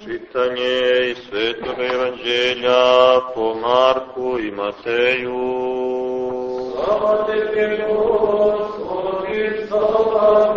Čitanje iz Svetog Evanđelja po Marku i Mateju. Slava Tebi, Gospodi, slava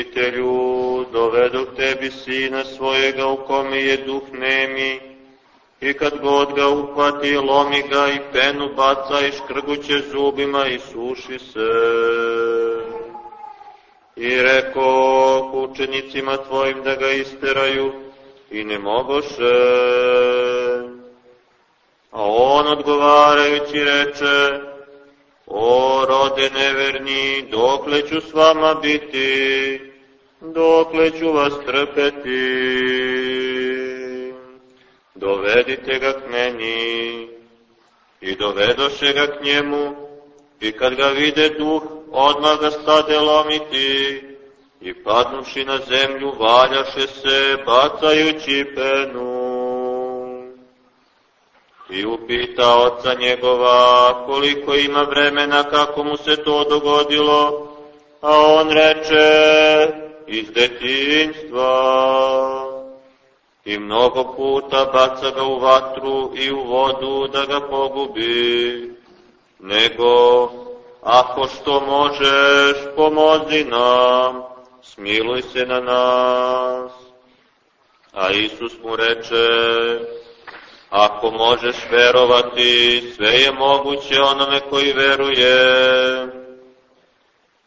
Učitelju, dovedu tebi sina svojega u kome je duh nemi, i kad god ga uhvati, lomi ga i penu baca i škrguće zubima i suši se. I reko učenicima tvojim da ga isteraju i ne mogoše. A on odgovarajući reče, O rode neverni, dokle ću s vama biti, dokle ću vas trpeti. Dovedite ga k meni. I dovedoše ga k njemu, i kad ga vide duh, odmah ga stade lomiti, i padnuši na zemlju valjaše se, bacajući penu i upita oca njegova koliko ima vremena kako mu se to dogodilo, a on reče iz detinjstva. I mnogo puta baca ga u vatru i u vodu da ga pogubi, nego ako što možeš pomozi nam, smiluj se na nas. A Isus mu reče, Ako možeš verovati, sve je moguće onome koji veruje.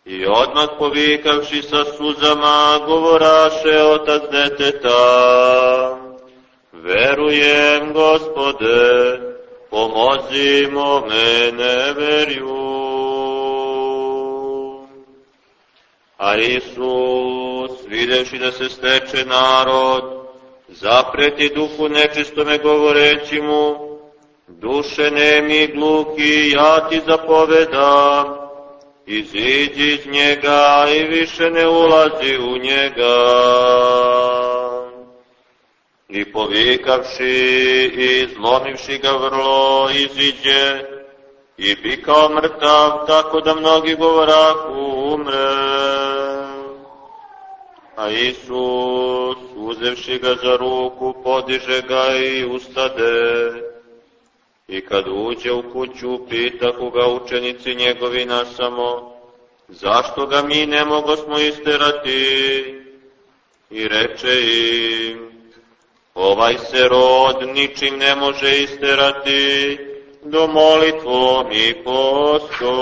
I odmah povikavši sa suzama, govoraše otac deteta, Verujem, gospode, pomozimo mene verju. A Isus, videvši da se steče narod, zapreti duhu nečistome govoreći mu, duše nemi gluki, ja ti zapovedam, iziđi iz njega i više ne ulazi u njega. I povikavši i zlomivši ga vrlo, iziđe i bi kao mrtav, tako da mnogi govoraku umre. A Isus, uzevši ga za ruku, podiže ga i ustade. I kad uđe u kuću, pita ga učenici njegovi nasamo, zašto ga mi ne mogo smo isterati? I reče im, ovaj se rod ničim ne može isterati, do molitvom i postom.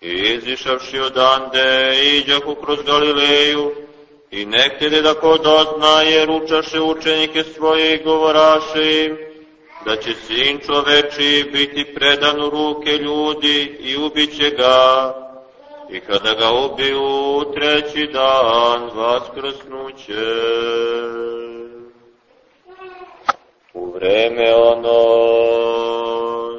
I izišavši odande, iđahu kroz Galileju, i nekede da ko dozna, jer učaše učenike svoje i govoraše im, da će sin čoveči biti predan u ruke ljudi i ubiće ga, i kada ga ubiju treći dan vaskrsnuće. U vreme ono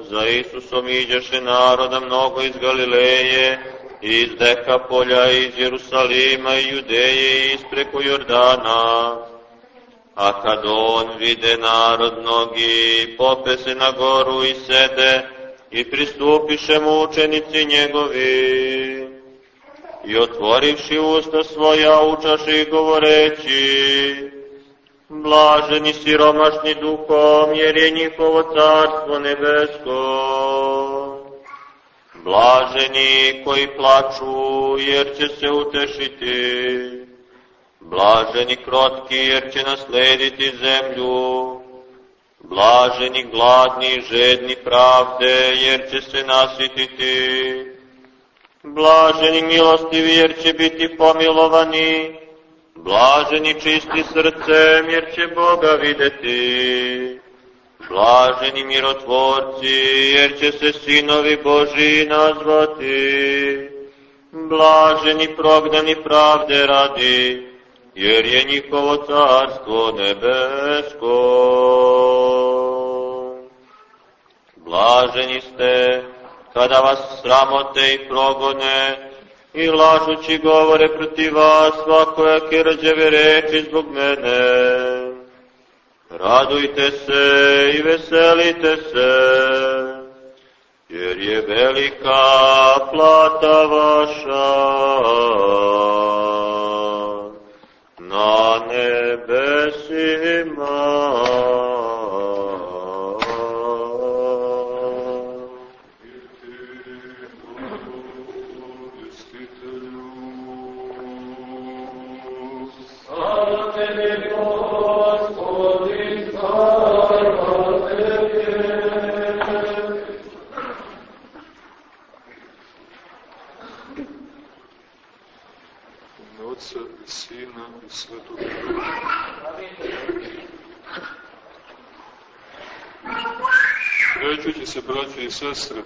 za Isusom iđeše naroda mnogo iz Galileje, iz Dekapolja, iz Jerusalima i Judeje, iz preko Jordana. A kad on vide narod mnogi, pope se na goru i sede, i pristupiše mu učenici njegovi. I otvorivši usta svoja, učaše govoreći, Blaženi siromašni duhom, jer je njihovo carstvo nebesko. Blaženi koji plaču, jer će se utešiti. Blaženi krotki, jer će naslediti zemlju. Blaženi gladni i žedni pravde, jer će se nasititi. Blaženi milostivi, jer će biti pomilovani. Blaženi čisti srcem, jer će Boga videti. Blaženi mirotvorci, jer će se sinovi Boži nazvati. Blaženi prognani pravde radi, jer je njihovo carstvo nebesko. Blaženi ste, kada vas sramote i progone, i lažući govore protiv vas svakojake rađeve reči zbog mene. Radujte se i veselite se, jer je velika plata vaša na nebesima. Braće i sestre,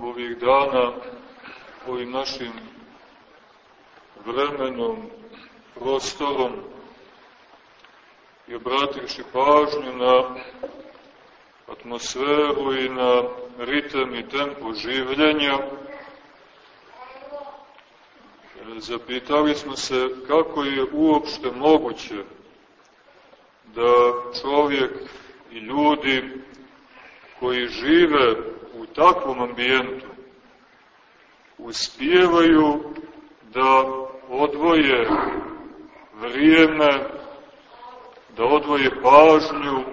ovih dana, ovim našim vremenom, prostorom i obrativši pažnju na atmosferu i na ritem i tempo življenja, zapitali smo se kako je uopšte moguće da čovjek i ljudi koji žive u takvom ambijentu uspijevaju da odvoje vrijeme, da odvoje pažnju,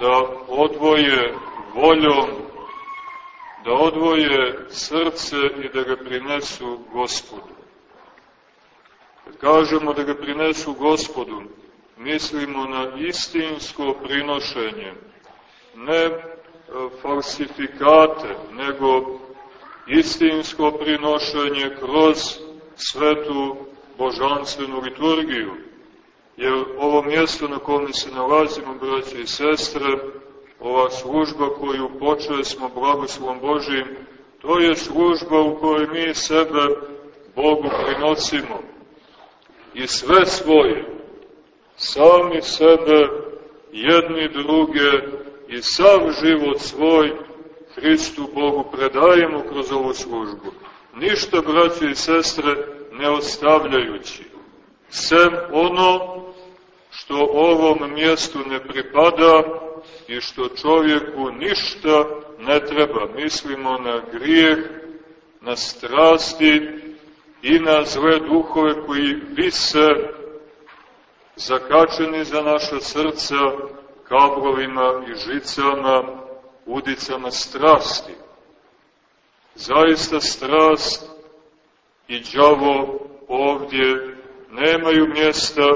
da odvoje voljom, da odvoje srce i da ga prinesu gospodu. Kad kažemo da ga prinesu gospodu, mislimo na istinsko prinošenje, ne e, falsifikate, nego istinsko prinošenje kroz svetu božanstvenu liturgiju. Jer ovo mjesto na kome se nalazimo, braće i sestre, ova služba koju počeli smo blagoslovom Božijim, to je služba u kojoj mi sebe Bogu prinosimo i sve svoje, sami sebe, jedni druge i sav život svoj Hristu Bogu predajemo kroz ovu službu. Ništa, braće i sestre, ne ostavljajući. Sem ono što ovom mjestu ne pripada i što čovjeku ništa ne treba. Mislimo na grijeh, na strasti, i na zle duhove koji vise zakačeni za naša srca kablovima i žicama, udicama strasti. Zaista strast i đavo ovdje nemaju mjesta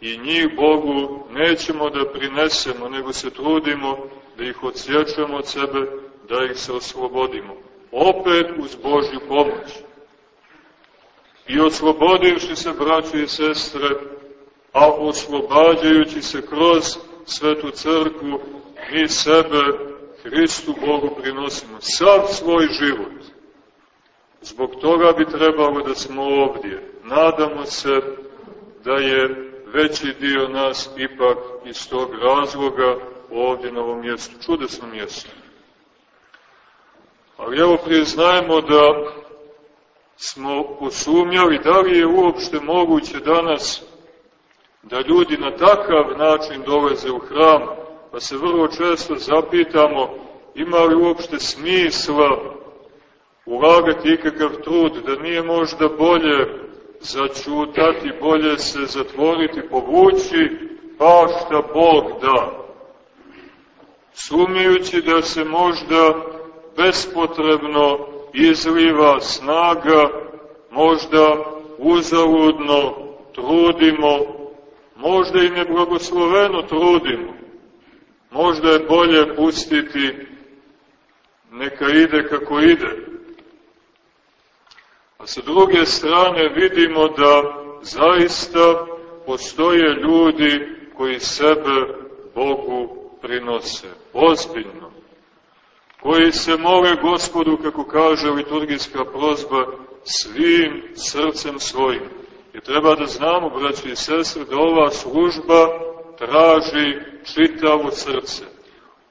i njih Bogu nećemo da prinesemo, nego se trudimo da ih odsječemo od sebe, da ih se oslobodimo. Opet uz Božju pomoć i oslobodivši se, braći i sestre, a oslobađajući se kroz svetu crkvu, mi sebe Hristu Bogu prinosimo sav svoj život. Zbog toga bi trebalo da smo ovdje. Nadamo se da je veći dio nas ipak iz tog razloga ovdje na ovom mjestu. Čudesno mjesto. Ali evo priznajemo da smo posumnjali da li je uopšte moguće danas da ljudi na takav način dolaze u hram, pa se vrlo često zapitamo ima li uopšte smisla ulagati ikakav trud, da nije možda bolje začutati, bolje se zatvoriti, povući, pa šta Bog da. Sumnjujući da se možda bespotrebno izliva snaga, možda uzaludno trudimo, možda i neblagosloveno trudimo. Možda je bolje pustiti neka ide kako ide. A sa druge strane vidimo da zaista postoje ljudi koji sebe Bogu prinose. Ozbiljno koji se mole gospodu, kako kaže liturgijska prozba, svim srcem svojim. I treba da znamo, braći i sestre, da ova služba traži čitavo srce.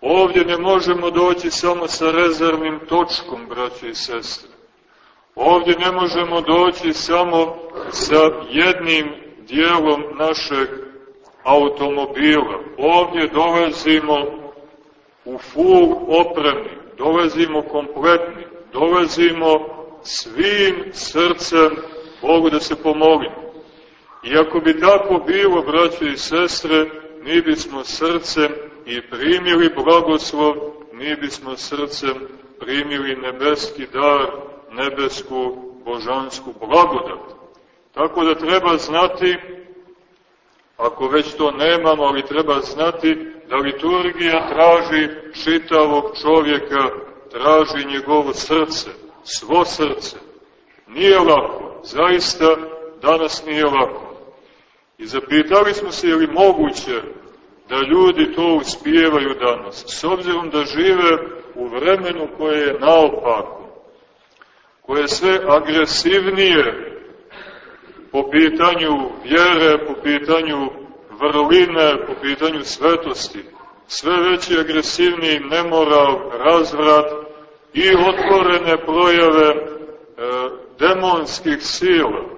Ovdje ne možemo doći samo sa rezervnim točkom, braći i sestre. Ovdje ne možemo doći samo sa jednim dijelom našeg automobila. Ovdje dolazimo u full opremi, dolazimo kompletni, dolazimo svim srcem Bogu da se pomolimo. I ako bi tako bilo, braće i sestre, mi bismo srcem i primili blagoslov, mi bismo srcem primili nebeski dar, nebesku božansku blagodat. Tako da treba znati, ako već to nemamo, ali treba znati da liturgija traži čitavog čovjeka, traži njegovo srce, svo srce. Nije lako, zaista danas nije lako. I zapitali smo se je li moguće da ljudi to uspijevaju danas, s obzirom da žive u vremenu koje je naopako, koje je sve agresivnije po pitanju vjere, po pitanju vrline, po pitanju svetosti, sve veći agresivniji nemoral, razvrat i otvorene projave e, demonskih sila.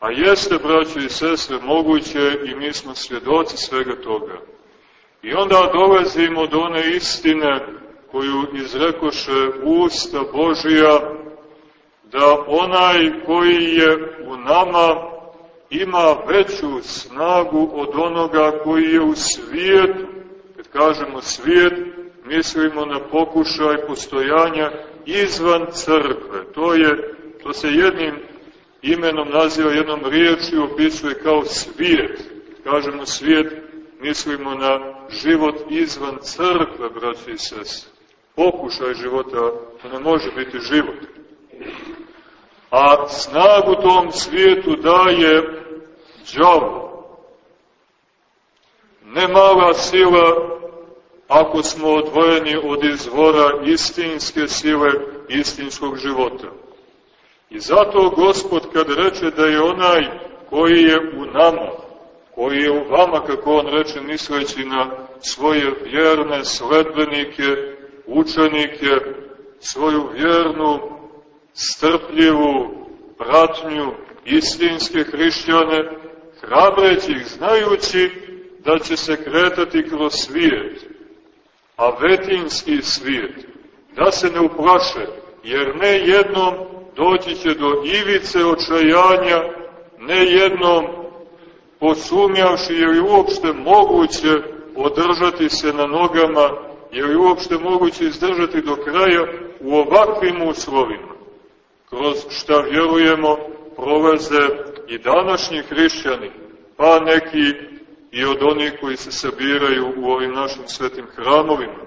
A jeste, braći i sestre, moguće i mi smo svjedoci svega toga. I onda dolazimo do one istine koju izrekoše usta Božija, da onaj koji je u nama ima veću snagu od onoga koji je u svijetu. Kad kažemo svijet, mislimo na pokušaj postojanja izvan crkve. To, je, to se jednim imenom naziva, jednom riječju opisuje kao svijet. Kažemo svijet, mislimo na život izvan crkve, braći i sese. Pokušaj života, to ne može biti život. A snagu tom svijetu daje džavo. Ne mala sila ako smo odvojeni od izvora istinske sile, istinskog života. I zato Gospod kad reče da je onaj koji je u nama, koji je u vama, kako on reče, misleći na svoje vjerne sledbenike, učenike, svoju vjernu, strpljivu pratnju istinske hrišćane, hrabreći ih, znajući da će se kretati kroz svijet, a vetinski svijet, da se ne uplaše, jer ne jednom doći će do ivice očajanja, ne jednom posumjavši je li uopšte moguće održati se na nogama, je li uopšte moguće izdržati do kraja u ovakvim uslovima, kroz šta vjerujemo prolaze i današnji hrišćani, pa neki i od onih koji se sabiraju u ovim našim svetim hramovima.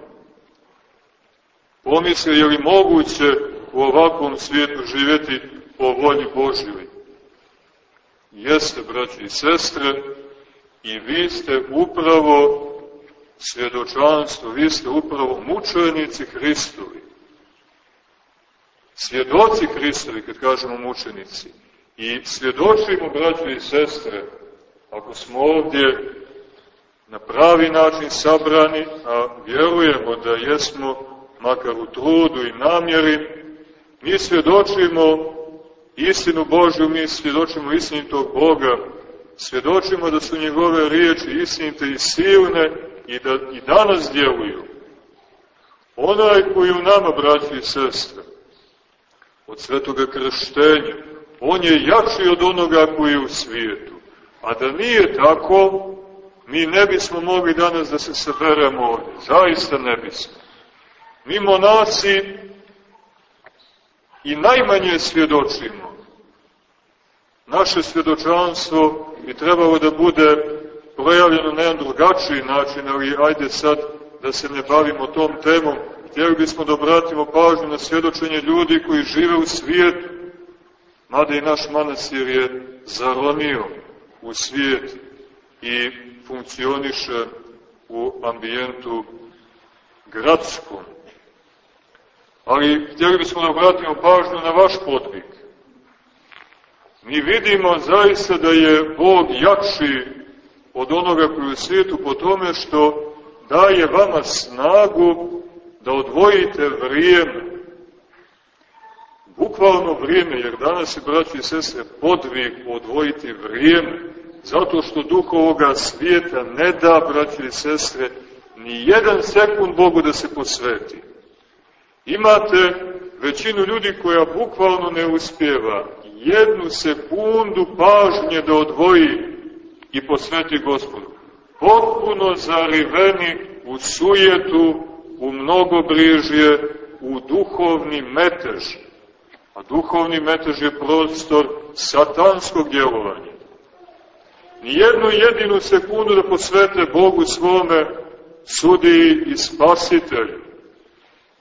Pomisli je li moguće u ovakvom svijetu živjeti po volji Božjoj? Jeste, braći i sestre, i vi ste upravo svjedočanstvo, vi ste upravo mučenici Hristovi. Svjedoci Hristovi, kad kažemo mučenici. I svjedočimo, braći i sestre, ako smo ovdje na pravi način sabrani, a vjerujemo da jesmo, makar u trudu i namjeri, mi svjedočimo istinu Božju, mi svjedočimo istinitog Boga, svjedočimo da su njegove riječi istinite i silne i da i danas djeluju. Onaj koji u nama, braći i sestre, od svetoga krštenja, on je jači od onoga koji je u svijetu. A da nije tako, mi ne bismo mogli danas da se saberemo ovdje. Zaista ne bismo. Mi monasi i najmanje svjedočimo. Naše svjedočanstvo bi trebalo da bude projavljeno na jedan drugačiji način, ali ajde sad da se ne bavimo tom temom. Htjeli bismo da obratimo pažnju na svjedočenje ljudi koji žive u svijetu, mada i naš manastir je zaronio u svijet i funkcioniše u ambijentu gradskom. Ali htjeli bismo da obratimo pažnju na vaš podvig. Mi vidimo zaista da je Bog jakši od onoga koji u svijetu po tome što daje vama snagu da odvojite vrijeme. Bukvalno vrijeme, jer danas je, braći i sestre, podvig odvojiti vrijeme, zato što duh ovoga svijeta ne da, braći i sestre, ni jedan sekund Bogu da se posveti. Imate većinu ljudi koja bukvalno ne uspjeva jednu sekundu pažnje da odvoji i posveti gospodu. Potpuno zariveni u sujetu, u mnogobrižje, u duhovni metež. A duhovni metež je prostor satanskog djelovanja. Nijednu jedinu sekundu da posvete Bogu svome sudi i spasitelju.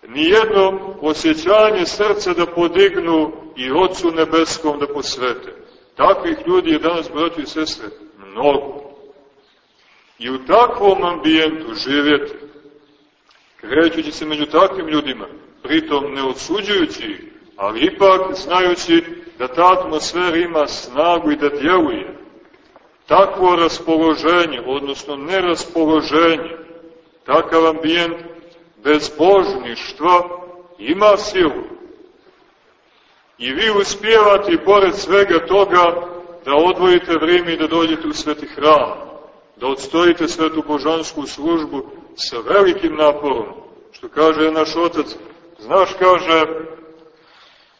Nijedno osjećanje srca da podignu i Otcu Nebeskom da posvete. Takvih ljudi je danas, braći i sestre, mnogo. I u takvom ambijentu živjeti, krećući se među takvim ljudima, pritom ne odsuđujući ali ipak znajući da ta atmosfera ima snagu i da djeluje. Takvo raspoloženje, odnosno neraspoloženje, takav ambijent bezbožništva ima silu. I vi uspijevate, pored svega toga, da odvojite vrijeme i da dođete u sveti hram, da odstojite svetu božansku službu sa velikim naporom. Što kaže naš otac, znaš, kaže,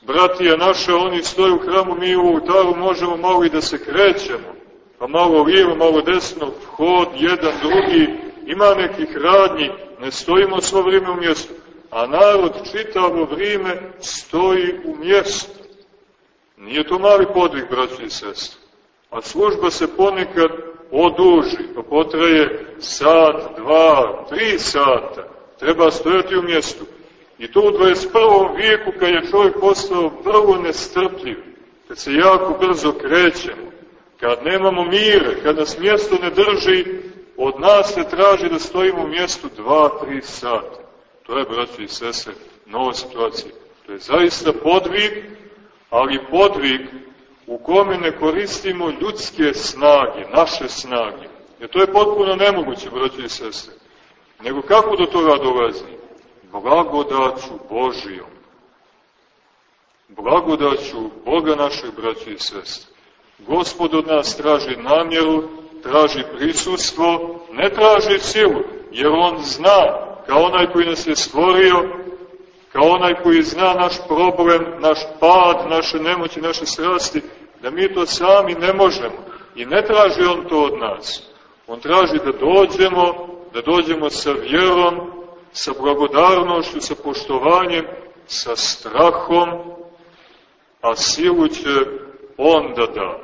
bratija naše, oni stoje u hramu, mi u ultaru možemo malo i da se krećemo, pa malo lijevo, malo desno, hod, jedan, drugi, ima nekih radnji, ne stojimo svo vrijeme u mjestu, a narod čitavo vrijeme stoji u mjestu. Nije to mali podvig, braći i sestri. A služba se ponekad oduži, pa potraje sat, dva, tri sata. Treba stojati u mjestu. I to u 21. vijeku kad je čovjek postao vrlo nestrpljiv, kad se jako brzo krećemo, kad nemamo mire, kad nas mjesto ne drži, od nas se traži da stojimo u mjestu 2-3 sata. To je, braći i sese, nova situacija. To je zaista podvig, ali podvig u kome ne koristimo ljudske snage, naše snage. Jer to je potpuno nemoguće, braći i sese. Nego kako do toga dolazi? Blagodaću Božijom. Blagodaću Boga našeg, braći i sestre. Gospod od nas traži namjeru, traži prisustvo, ne traži silu, jer On zna, kao onaj koji nas je stvorio, kao onaj koji zna naš problem, naš pad, naše nemoći, naše strasti, da mi to sami ne možemo. I ne traži On to od nas. On traži da dođemo, da dođemo sa vjerom, sa blagodarnošću, sa poštovanjem, sa strahom, a silu će On da da.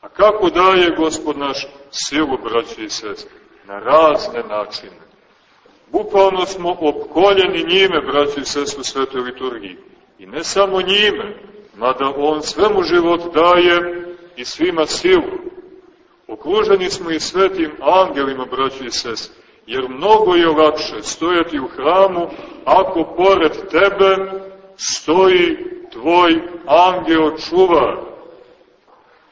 A kako daje Gospod naš silu, braći i sestri? Na razne načine. Bukvalno smo opkoljeni njime, braći i sestri, u svetoj liturgiji. I ne samo njime, mada On svemu život daje i svima silu. Okruženi smo i svetim angelima, braći i sestri, jer mnogo je lakše stojati u hramu ako pored tebe stoji tvoj angel čuvar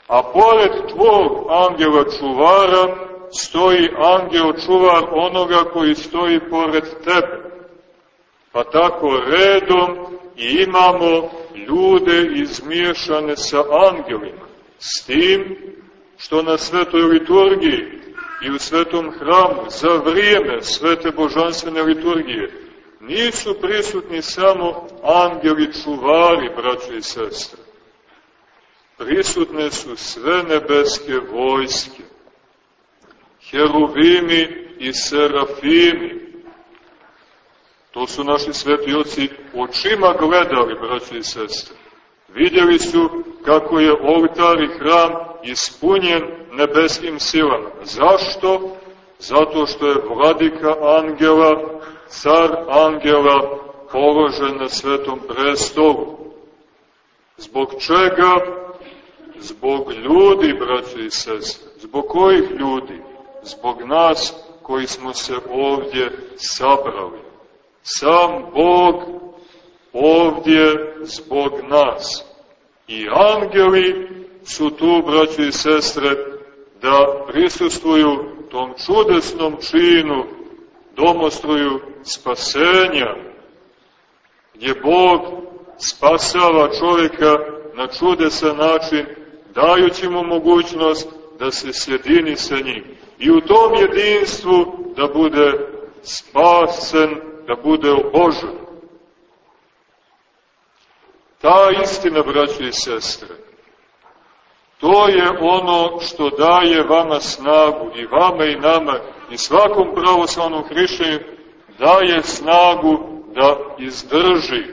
a pored tvog angela čuvara stoji angel čuvar onoga koji stoji pored tebe. Pa tako redom i imamo ljude izmiješane sa angelima. S tim što na svetoj liturgiji i u svetom hramu za vrijeme svete božanstvene liturgije nisu prisutni samo angeli čuvari, braće i sestre prisutne su sve nebeske vojske, heruvimi i serafimi. To su naši sveti oci očima gledali, braći i sestre. Vidjeli su kako je oltar i hram ispunjen nebeskim silama. Zašto? Zato što je vladika angela, car angela, položen na svetom prestolu. Zbog čega? Zbog ljudi, braći i sestre. Zbog kojih ljudi? Zbog nas koji smo se ovdje sabrali. Sam Bog ovdje zbog nas. I angeli su tu, braći i sestre, da prisustuju tom čudesnom činu, domostroju spasenja, gdje Bog spasava čovjeka na čudesan način, dajući mu mogućnost da se sjedini sa njim. I u tom jedinstvu da bude spasen, da bude obožen. Ta istina, braći i sestre, to je ono što daje vama snagu i vama i nama i svakom pravoslavnom hrišćanju daje snagu da izdrži.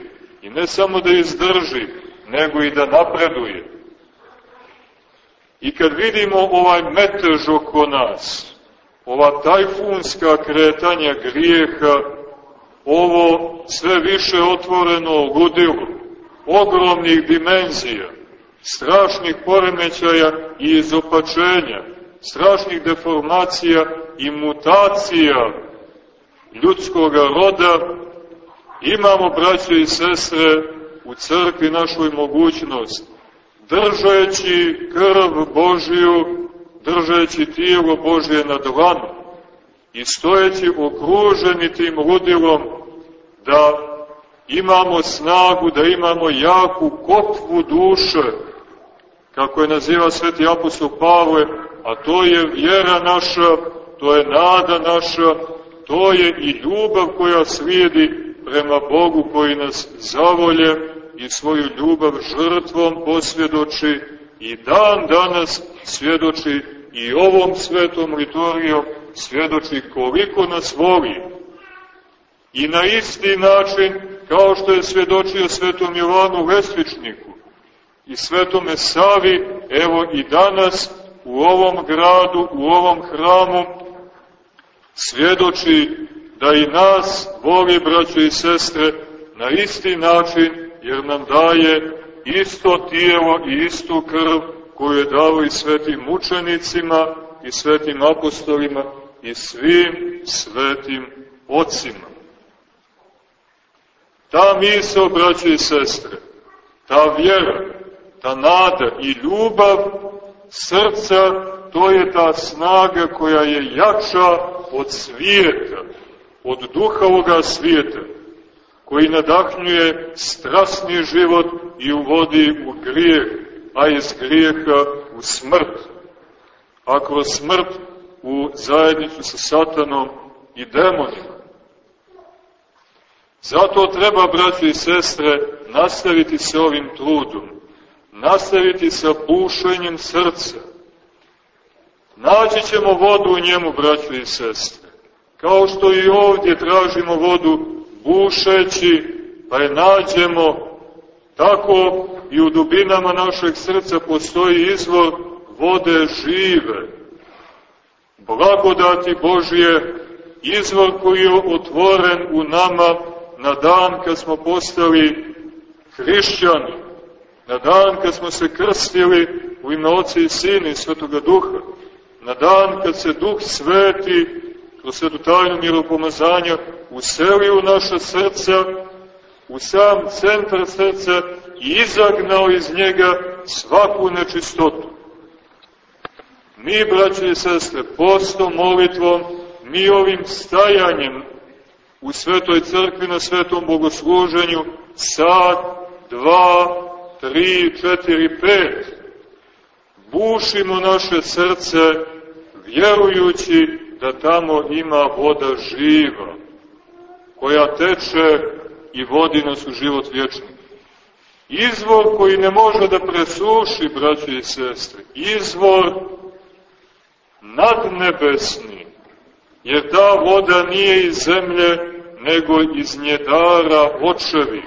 I ne samo da izdrži, nego i da napreduje. I kad vidimo ovaj metež oko nas, ova tajfunska kretanja grijeha, ovo sve više otvoreno ludilo, ogromnih dimenzija, strašnih poremećaja i izopačenja, strašnih deformacija i mutacija ljudskog roda, imamo, braće i sestre, u crkvi našoj mogućnost, držeći krv Božiju, držeći tijelo Božije na dlanu i stojeći okruženi tim ludilom da imamo snagu, da imamo jaku kotvu duše, kako je naziva sveti apostol Pavle, a to je vjera naša, to je nada naša, to je i ljubav koja slijedi prema Bogu koji nas zavolje i svoju ljubav žrtvom posvjedoči i dan danas svjedoči i ovom svetom liturgijom svjedoči koliko nas voli. I na isti način kao što je svjedočio svetom Jovanu Lestvičniku i svetome Savi, evo i danas u ovom gradu, u ovom hramu, svjedoči da i nas voli, braćo i sestre, na isti način, jer nam daje isto tijelo i istu krv koju je dao i svetim mučenicima i svetim apostolima i svim svetim ocima. Ta misla, braće i sestre, ta vjera, ta nada i ljubav srca, to je ta snaga koja je jača od svijeta, od duha ovoga svijeta, koji nadahnjuje strasni život i uvodi u grijeh, a iz grijeha u smrt, a kroz smrt u zajednicu sa satanom i demonima. Zato treba, braći i sestre, nastaviti se ovim trudom, nastaviti sa bušenjem srca. Naći ćemo vodu u njemu, braći i sestre. Kao što i ovdje tražimo vodu bušeći, pa je nađemo, tako i u dubinama našeg srca postoji izvor vode žive. Blagodati Božje, izvor koji je otvoren u nama na dan kad smo postali hrišćani, na dan kad smo se krstili u ime Oca i Sina i Svetoga Duha, na dan kad se Duh Sveti kroz svetu tajnu miropomazanja useli u naša srca, u sam centar srca i izagnao iz njega svaku nečistotu. Mi, braće i sestre, postom, molitvom, mi ovim stajanjem u svetoj crkvi na svetom bogosluženju sad, dva, tri, četiri, pet, bušimo naše srce vjerujući da tamo ima voda živa, koja teče i vodi nas u život vječni. Izvor koji ne može da presuši, braće i sestre, izvor nadnebesni, jer ta voda nije iz zemlje, nego iz njedara očevi.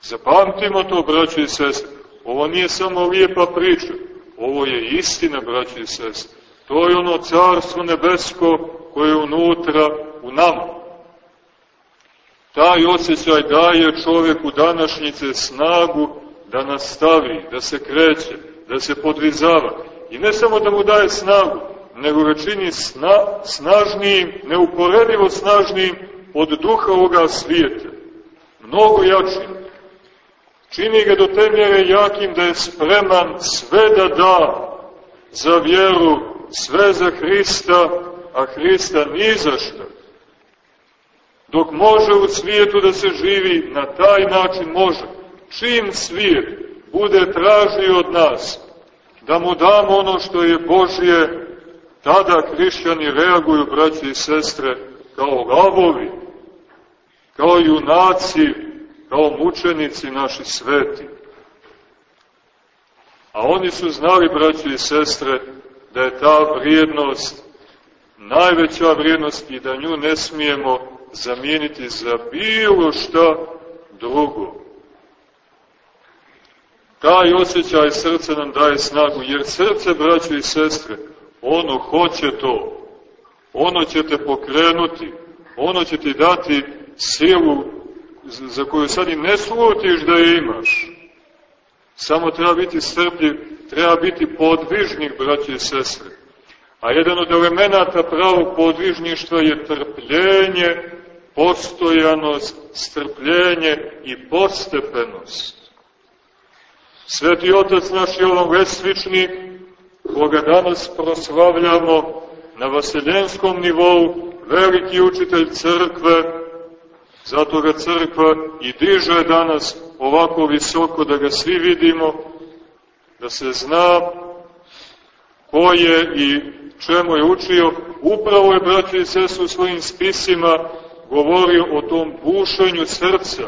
Zapamtimo to, braće i sestre. Ovo nije samo lijepa priča, ovo je istina, braće i sestre. To je ono carstvo nebesko koje je unutra u nama. Taj osjećaj daje čoveku današnjice snagu da nastavi, da se kreće, da se podvizava. I ne samo da mu daje snagu, nego ga čini sna, snažnijim, neuporedivo snažnijim od duha ovoga svijeta. Mnogo jačim. Čini ga do te mjere jakim da je spreman sve da da za vjeru, sve za Hrista, a Hrista ni za što. Dok može u svijetu da se živi, na taj način može. Čim svijet bude tražio od nas da mu damo ono što je Božje, tada hrišćani reaguju, braći i sestre, kao lavovi, kao junaci, kao mučenici naši sveti. A oni su znali, braći i sestre, da je ta vrijednost najveća vrijednost i da nju ne smijemo zamijeniti za bilo šta drugo. Taj osjećaj srca nam daje snagu, jer srce, braći i sestre, ono hoće to. Ono će te pokrenuti, ono će ti dati silu za koju sad i ne slutiš da je imaš. Samo treba biti strpljiv, treba biti podvižnik, braći i sestre. A jedan od elemenata pravog podvižništva je trpljenje, postojanost, strpljenje i postepenost. Sveti Otac naš Jovan Vesvičnik, koga danas proslavljamo na vaseljenskom nivou, veliki učitelj crkve, zato ga crkva i diže danas ovako visoko da ga svi vidimo, da se zna ko je i čemu je učio, upravo je, braći i sestru, u svojim spisima govorio o tom bušenju srca,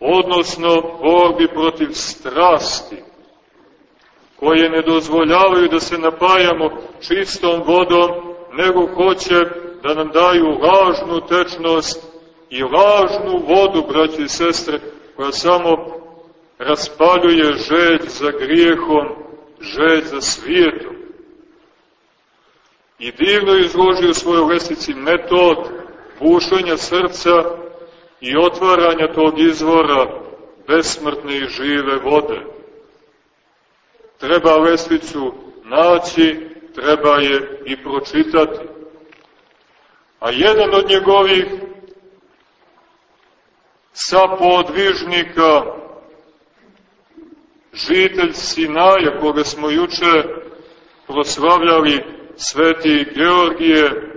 odnosno borbi protiv strasti, koje ne dozvoljavaju da se napajamo čistom vodom, nego hoće da nam daju lažnu tečnost i lažnu vodu, braći i sestre, koja samo raspaljuje žeđ za grijehom, žeđ za svijetom. I divno izložio u svojoj lesici metod bušenja srca i otvaranja tog izvora besmrtne i žive vode. Treba lesvicu naći, treba je i pročitati. A jedan od njegovih sapodvižnika, žitelj Sinaja, koga smo juče proslavljali, sveti Georgije,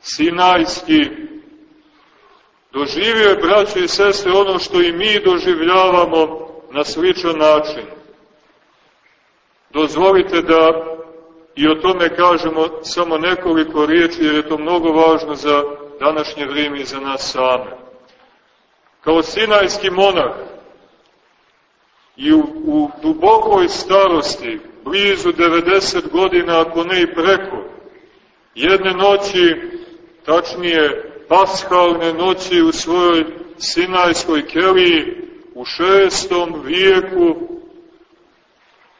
Sinajski, doživio je, braćo i sestre, ono što i mi doživljavamo na sličan način. Dozvolite da i o tome kažemo samo nekoliko riječi, jer je to mnogo važno za današnje vrijeme i za nas same. Kao sinajski monah i u, u dubokoj starosti, blizu 90 godina, ako ne i preko, jedne noći, tačnije paskalne noći u svojoj sinajskoj keliji u šestom vijeku,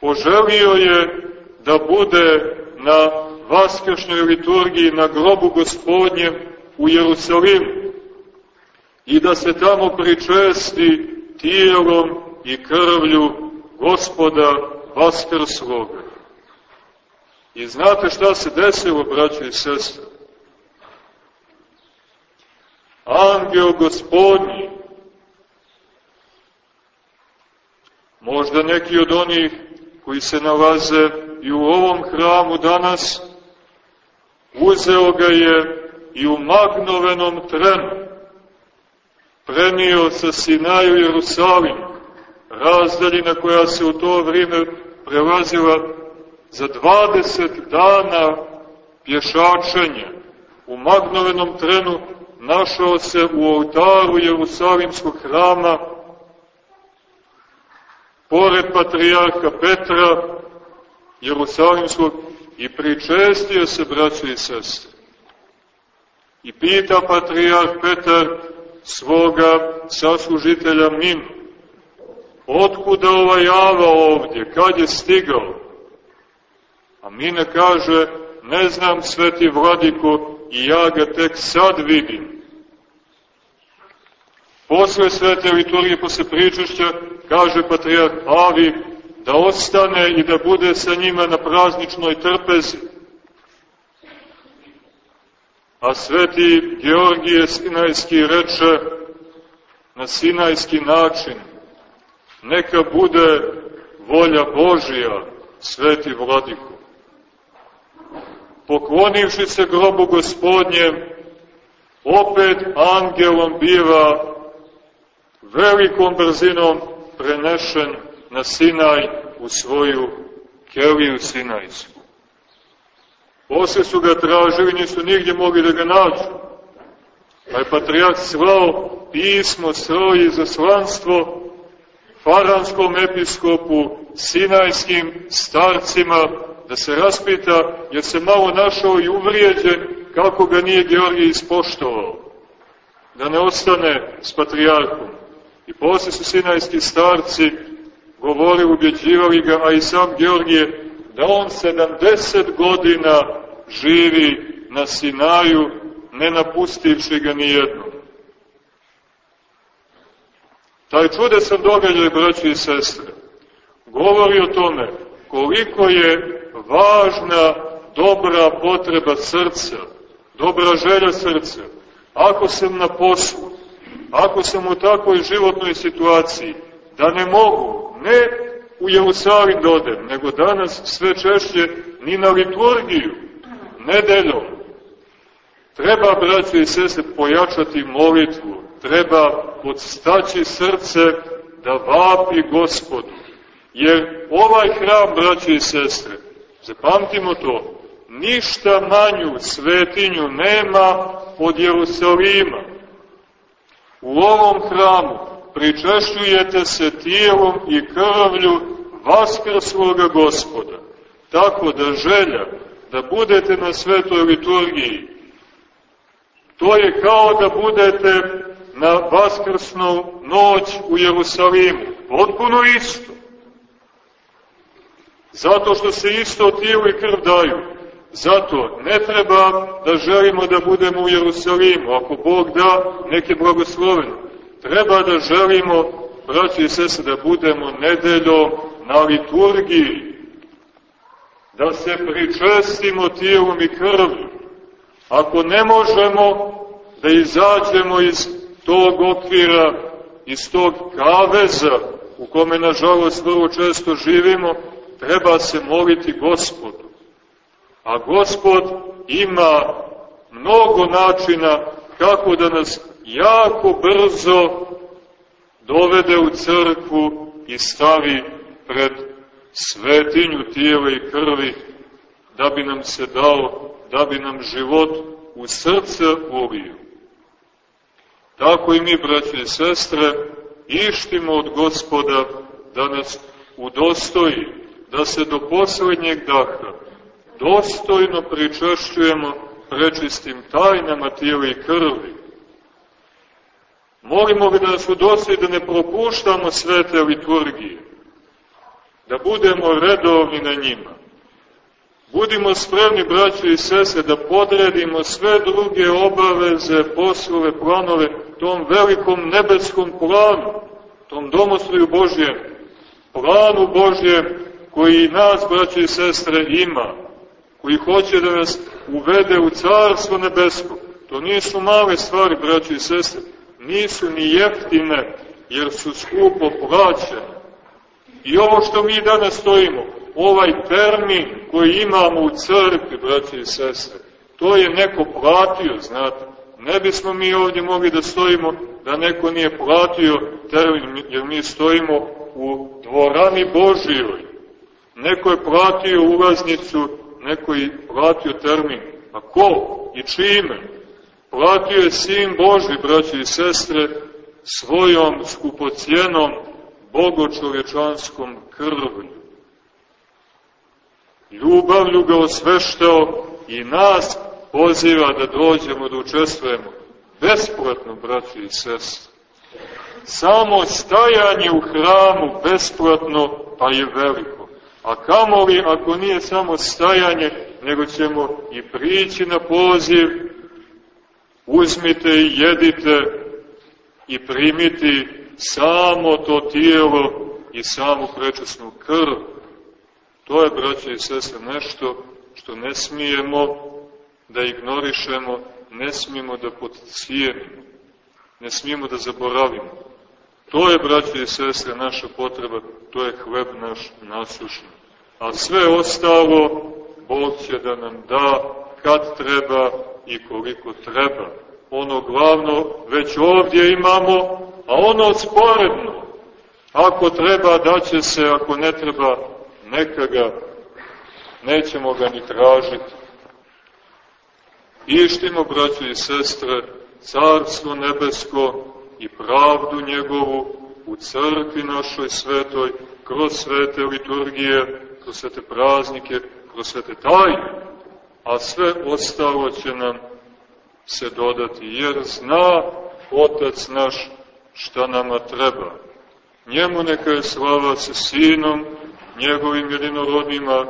poželio je da bude na vaskršnjoj liturgiji na grobu gospodnjem u Jerusalimu i da se tamo pričesti tijelom i krvlju gospoda Vaskrsloga. I znate šta se desilo, braći i sestre? Angel gospodnji, možda neki od onih koji se nalaze i u ovom hramu danas, uzeo ga je i u magnovenom trenu, prenio sa Sinaju Jerusalim, razdaljina koja se u to vrijeme prelazila za 20 dana pješačenja. U magnovenom trenu našao se u oltaru Jerusalimskog hrama pored patrijarha Petra Jerusalimskog i pričestio se, braće i sestre. I pita patrijarh Petar svoga saslužitelja Minu, otkuda ova java ovdje, kad je stigao? A Mina kaže, ne znam sveti vladiko i ja ga tek sad vidim. Posle svete liturgije, posle pričešća, kaže patrijarh Avi, da ostane i da bude sa njima na prazničnoj trpezi. A sveti Georgije Sinajski reče na sinajski način, neka bude volja Božija, sveti vladiko. Poklonivši se grobu gospodnjem, opet angelom biva velikom brzinom prenešen na Sinaj u svoju keliju Sinajsku. Posle su ga tražili, nisu nigdje mogli da ga nađu. Pa je patrijarh slao pismo, slao izaslanstvo faranskom episkopu, sinajskim starcima, da se raspita, jer se malo našao i uvrijeđen kako ga nije Georgij ispoštovao, da ne ostane s patrijarhom. I posle su sinajski starci govorili, ubjeđivali ga, a i sam Georgije, da on 70 godina živi na Sinaju, ne napustivši ga nijednom. Taj čudesan događaj, braći i sestre, govori o tome koliko je važna dobra potreba srca, dobra želja srca. Ako sam na poslu, ako sam u takvoj životnoj situaciji, da ne mogu, ne u Jerusalim da odem, nego danas sve češće ni na liturgiju, nedeljom. Treba, braći i sestre, pojačati molitvu, treba podstaći srce da vapi gospodu. Jer ovaj hram, braći i sestre, zapamtimo to, ništa manju svetinju nema od Jerusalima. U ovom hramu pričešljujete se tijelom i krvlju vaskrsloga gospoda. Tako da želja da budete na svetoj liturgiji, to je kao da budete na vaskrsnu noć u Jerusalimu. Potpuno isto. Zato što se isto tijelo i krv daju. Zato ne treba da želimo da budemo u Jerusalimu, ako Bog da neke blagoslovene. Treba da želimo, braći i sese, da budemo nedeljom na liturgiji, da se pričestimo tijelom i krvlju. Ako ne možemo da izađemo iz tog okvira, iz tog kaveza u kome, nažalost, vrlo često živimo, treba se moliti gospodu. A gospod ima mnogo načina kako da nas jako brzo dovede u crkvu i stavi pred svetinju tijela i krvi, da bi nam se dao, da bi nam život u srce ulio. Tako i mi, braće i sestre, ištimo od gospoda da nas udostoji, da se do poslednjeg daha dostojno pričešćujemo prečistim tajnama tijela i krvi. Molimo ga da nas udostoji da ne propuštamo svete liturgije, da budemo redovni na njima, Budimo spremni, braći i sese, da podredimo sve druge obaveze, poslove, planove tom velikom nebeskom planu, tom domostroju Božjem, planu Božjem koji nas, braći i sestre, ima, koji hoće da nas uvede u carstvo nebesko. To nisu male stvari, braći i sestre, nisu ni jeftine, jer su skupo plaćene. I ovo što mi danas stojimo, ovaj termin koji imamo u crkvi, braći i sestre, to je neko platio, znate. Ne bismo mi ovdje mogli da stojimo da neko nije platio termin, jer mi stojimo u dvorani Božijoj. Neko je platio ulaznicu, neko je platio termin. A ko i čime? Platio je sin Boži, braći i sestre, svojom skupocijenom bogočovečanskom krvlju ljubavlju ga osveštao i nas poziva da dođemo, da učestvujemo. Besplatno, braći i sestri. Samo stajanje u hramu besplatno, pa je veliko. A kamo li ako nije samo stajanje, nego ćemo i prići na poziv, uzmite i jedite i primiti samo to tijelo i samu prečasnu krv. To je, braće i sestre, nešto što ne smijemo da ignorišemo, ne smijemo da podcijenimo, ne smijemo da zaboravimo. To je, braće i sestre, naša potreba, to je hleb naš nasušni. A sve ostalo, Bog će da nam da kad treba i koliko treba. Ono glavno već ovdje imamo, a ono sporedno. Ako treba, daće se, ako ne treba, neka ga, nećemo ga ni tražiti. Ištimo, braće i sestre, carstvo nebesko i pravdu njegovu u crkvi našoj svetoj, kroz svete liturgije, kroz svete praznike, kroz svete tajne, a sve ostalo će nam se dodati, jer zna Otac naš šta nama treba. Njemu neka je slava sa Sinom, njegovim jedinorodnima,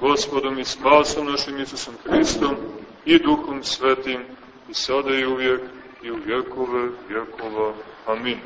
Gospodom i Spasom našim Isusom Hristom i Duhom Svetim, i sada i uvijek, i u vjekove vjekova. Amin.